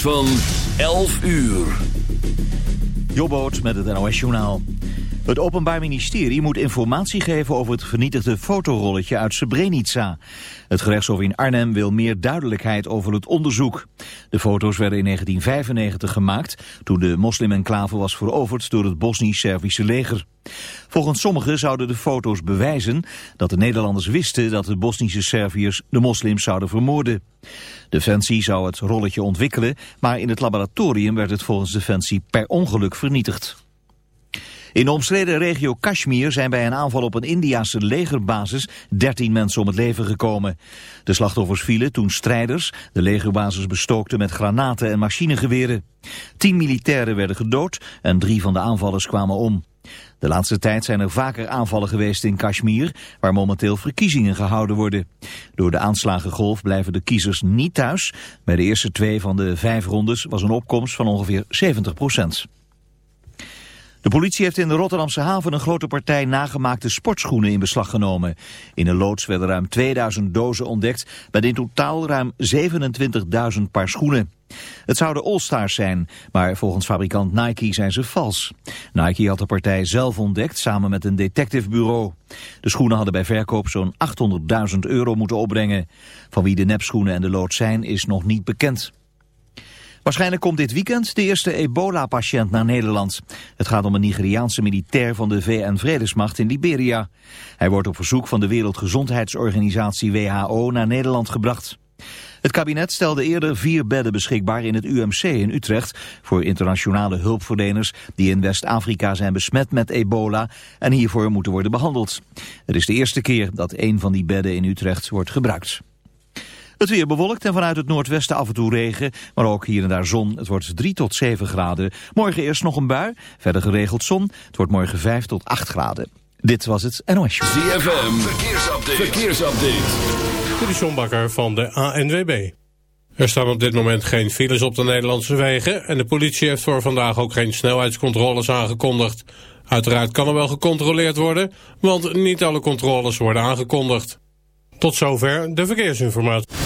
van 11 uur. Jobboot met het NOS Journaal. Het Openbaar Ministerie moet informatie geven over het vernietigde fotorolletje uit Srebrenica. Het gerechtshof in Arnhem wil meer duidelijkheid over het onderzoek. De foto's werden in 1995 gemaakt toen de moslim-enclave was veroverd door het Bosnisch-Servische leger. Volgens sommigen zouden de foto's bewijzen dat de Nederlanders wisten dat de Bosnische Serviërs de moslims zouden vermoorden. Defensie zou het rolletje ontwikkelen, maar in het laboratorium werd het volgens Defensie per ongeluk vernietigd. In de omstreden regio Kashmir zijn bij een aanval op een Indiase legerbasis 13 mensen om het leven gekomen. De slachtoffers vielen toen strijders de legerbasis bestookten met granaten en machinegeweren. Tien militairen werden gedood en drie van de aanvallers kwamen om. De laatste tijd zijn er vaker aanvallen geweest in Kashmir, waar momenteel verkiezingen gehouden worden. Door de aanslagengolf blijven de kiezers niet thuis. Bij de eerste twee van de vijf rondes was een opkomst van ongeveer 70 procent. De politie heeft in de Rotterdamse haven een grote partij nagemaakte sportschoenen in beslag genomen. In een loods werden ruim 2000 dozen ontdekt met in totaal ruim 27.000 paar schoenen. Het zouden All-Stars zijn, maar volgens fabrikant Nike zijn ze vals. Nike had de partij zelf ontdekt samen met een detectivebureau. De schoenen hadden bij verkoop zo'n 800.000 euro moeten opbrengen. Van wie de nepschoenen en de lood zijn is nog niet bekend. Waarschijnlijk komt dit weekend de eerste ebola-patiënt naar Nederland. Het gaat om een Nigeriaanse militair van de VN-vredesmacht in Liberia. Hij wordt op verzoek van de Wereldgezondheidsorganisatie WHO naar Nederland gebracht. Het kabinet stelde eerder vier bedden beschikbaar in het UMC in Utrecht... voor internationale hulpverleners die in West-Afrika zijn besmet met ebola... en hiervoor moeten worden behandeld. Het is de eerste keer dat een van die bedden in Utrecht wordt gebruikt. Het weer bewolkt en vanuit het noordwesten af en toe regen, maar ook hier en daar zon. Het wordt 3 tot 7 graden. Morgen eerst nog een bui, verder geregeld zon. Het wordt morgen 5 tot 8 graden. Dit was het NOS Show. ZFM, verkeersupdate. verkeersupdate. De van de ANWB. Er staan op dit moment geen files op de Nederlandse wegen... en de politie heeft voor vandaag ook geen snelheidscontroles aangekondigd. Uiteraard kan er wel gecontroleerd worden, want niet alle controles worden aangekondigd. Tot zover de verkeersinformatie.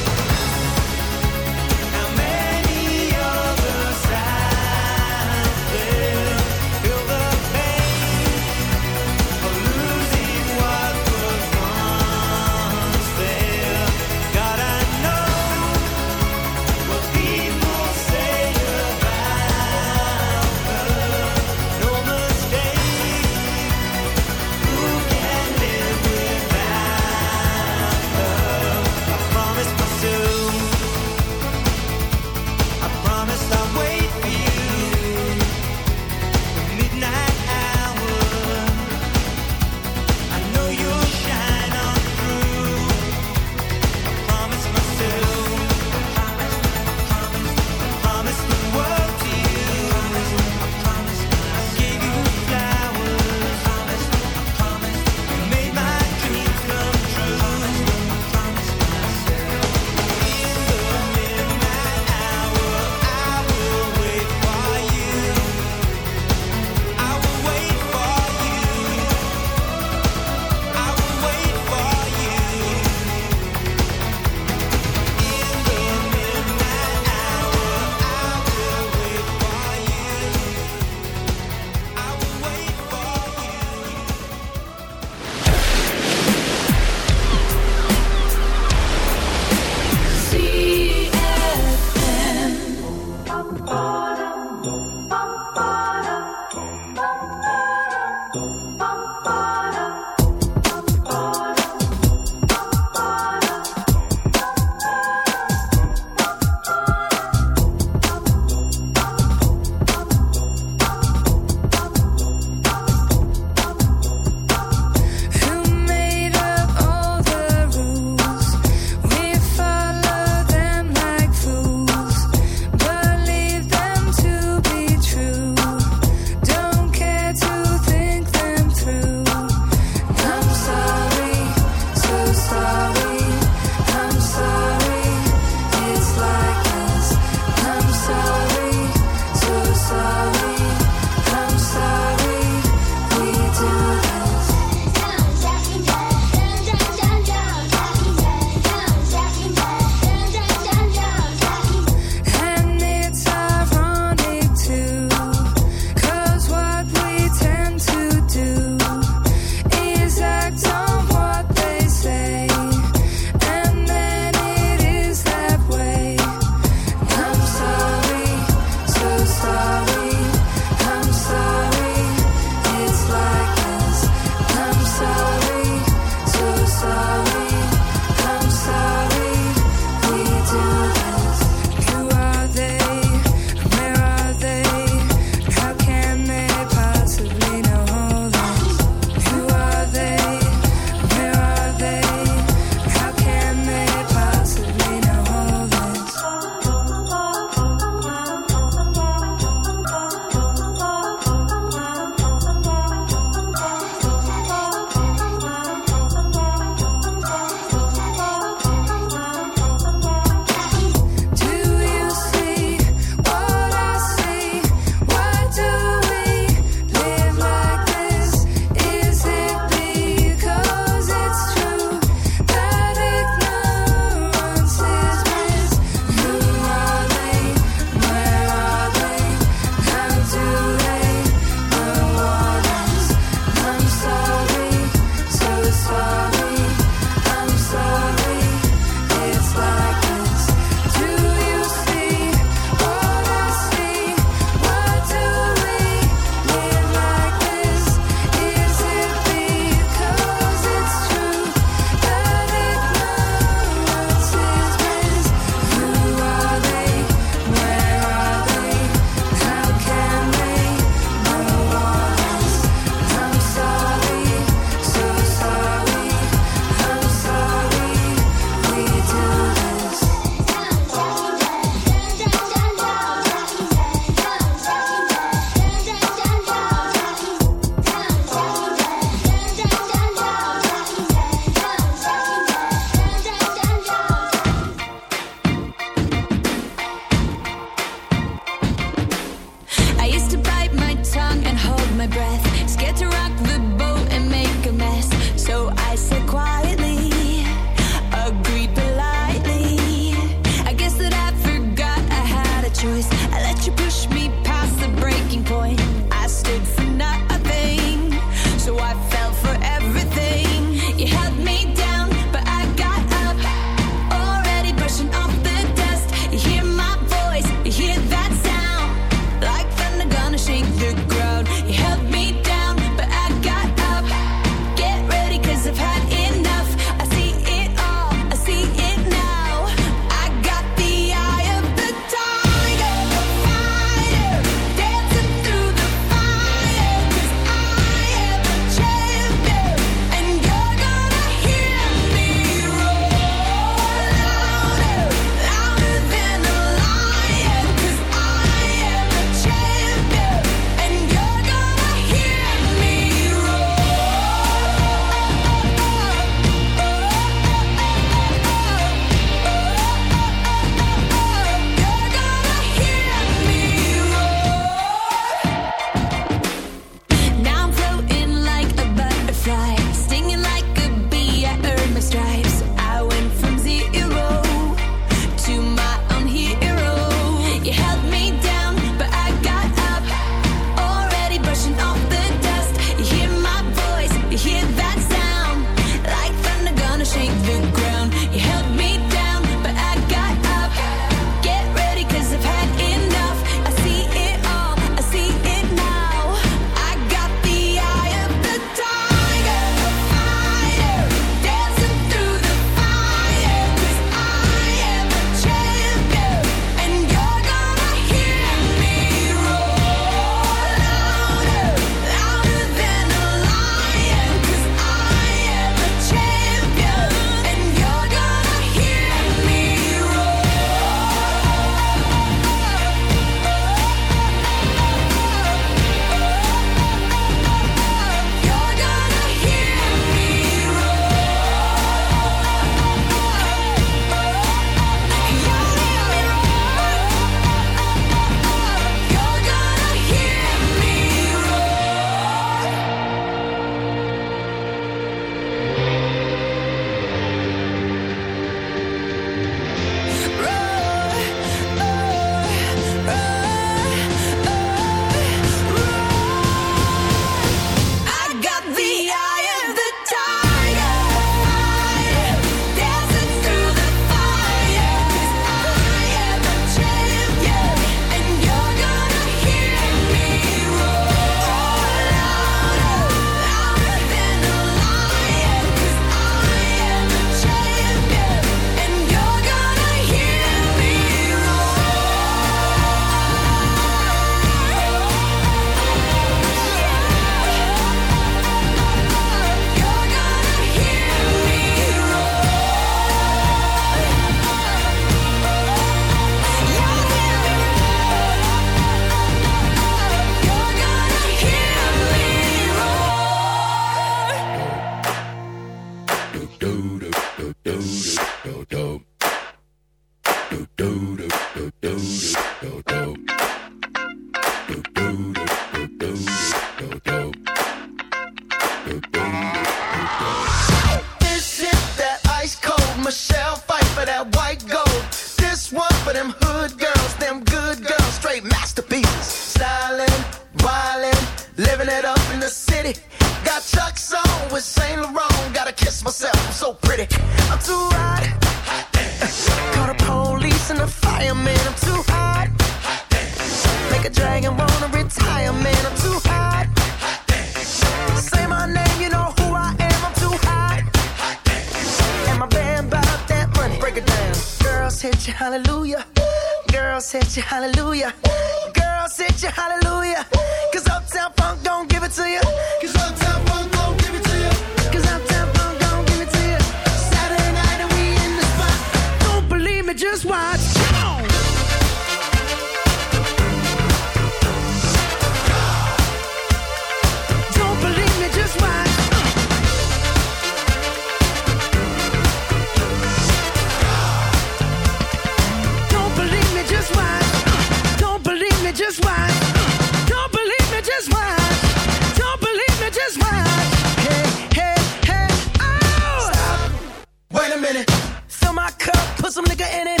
some nigga in it.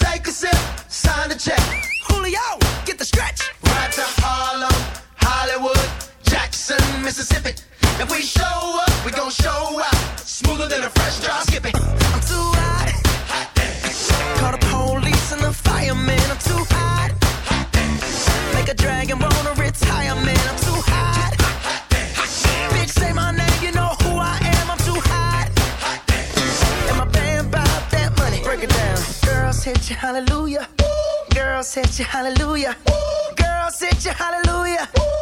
Take a sip, sign the check. Julio, get the stretch. To Harlem, Hollywood, Jackson, Mississippi. hallelujah. Ooh. Girl, sit your hallelujah. Ooh.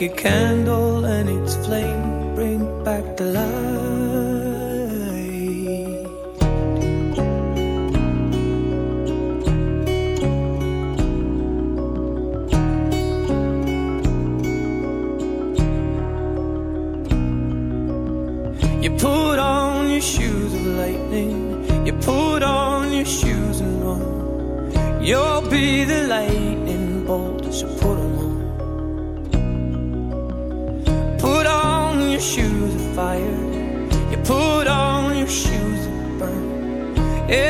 like it can.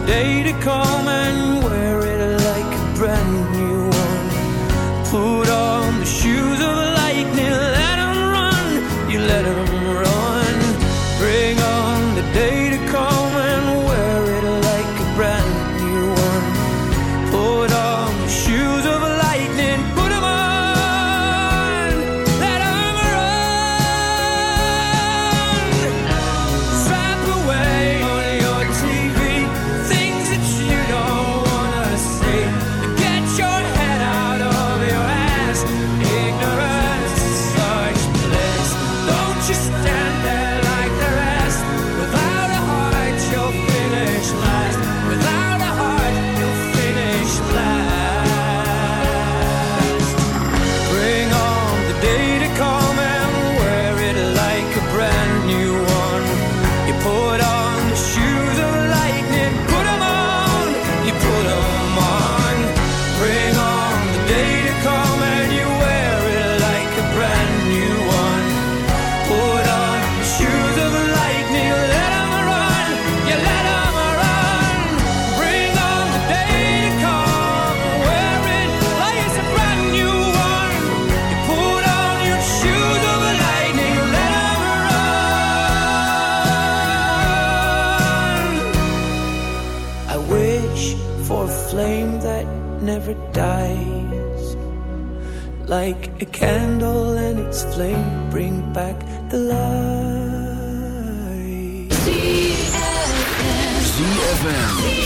the day to come and like a candle and its flame bring back the light. ZFM.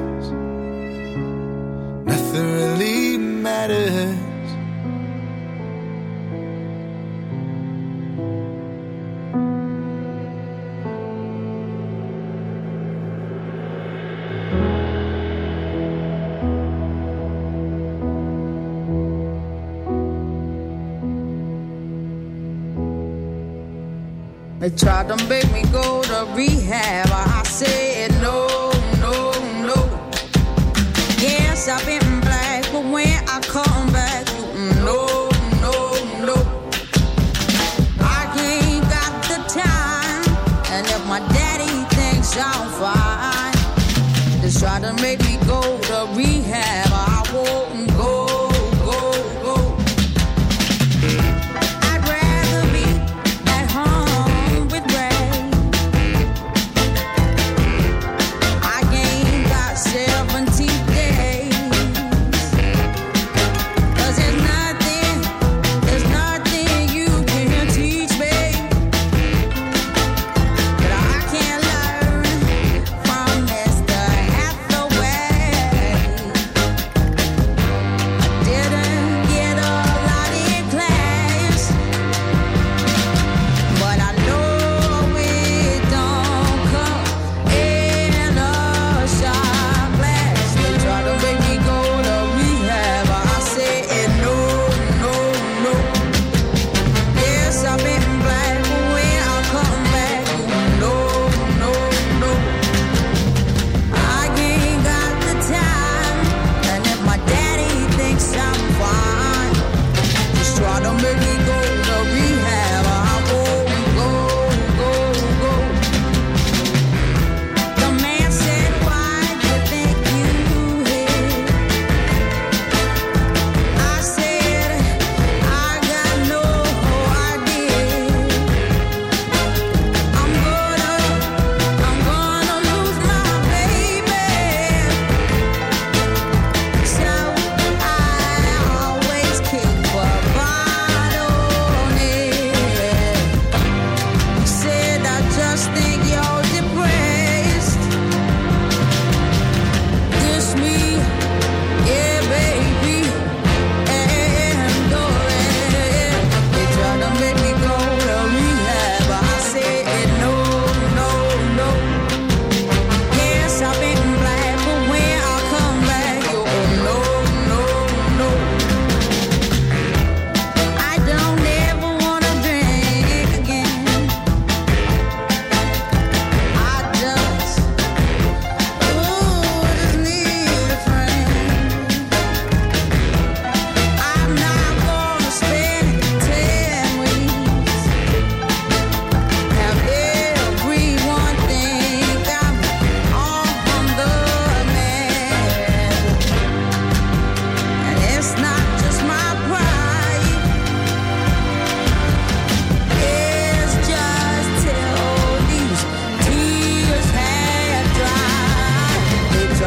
Nothing really matters. They tried to make me go to rehab. I said no, no, no. Yes, I've been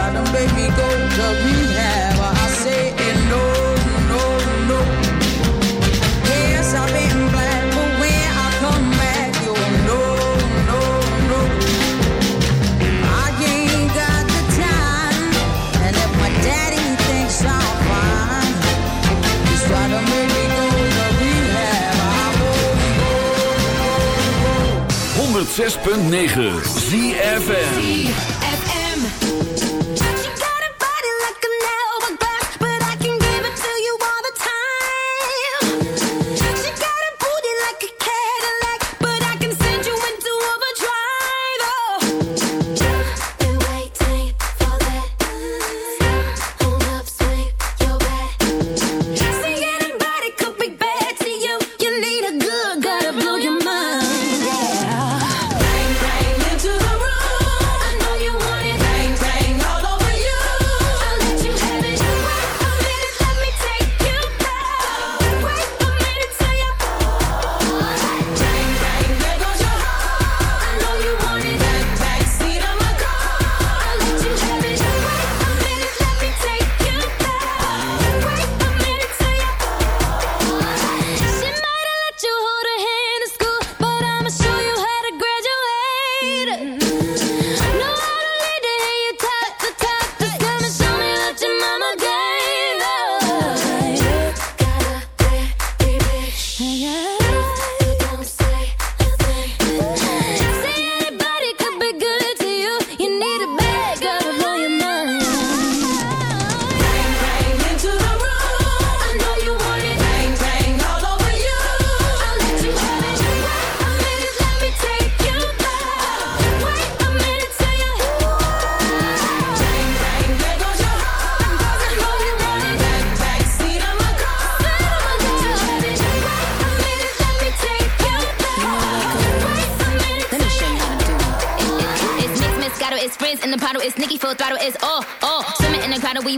try to make me go to rehab. I say eh, no, no, no. Yes, I've been black, but when I come back, you'll know, no, no. I ain't got the time, and if my daddy thinks I'm fine, he's trying to make me go to rehab. I won't, 106.9 ZFM.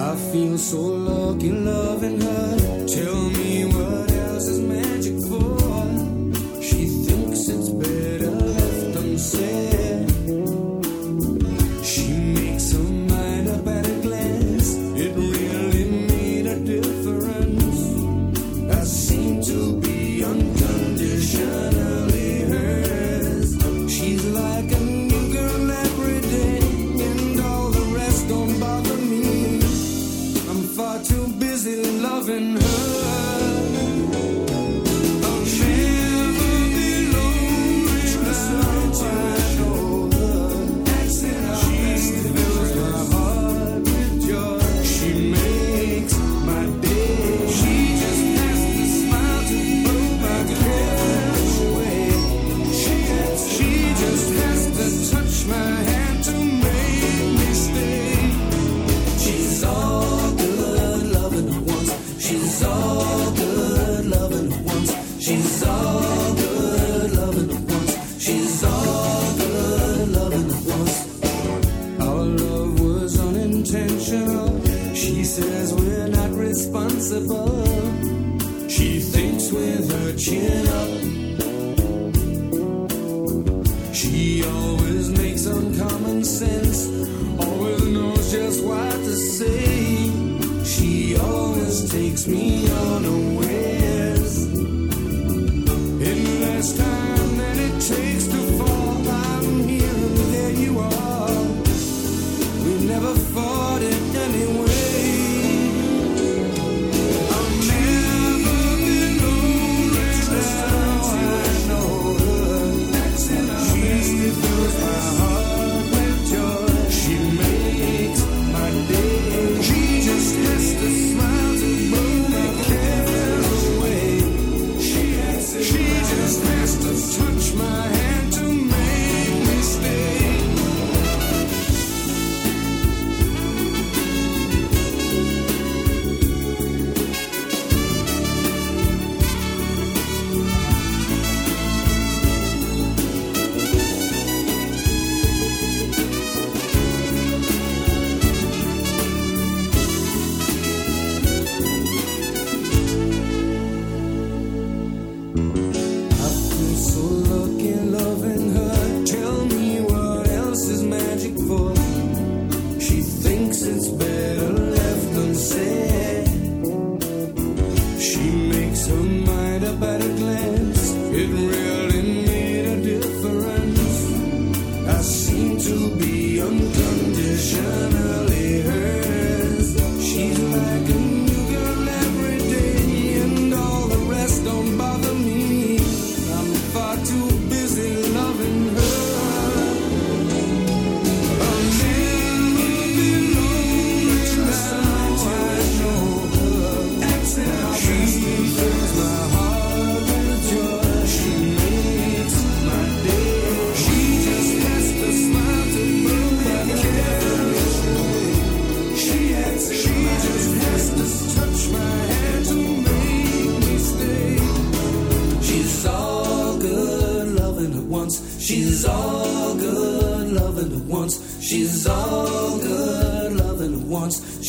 I feel so lucky loving her. Tell me. possible. She thinks with her chin.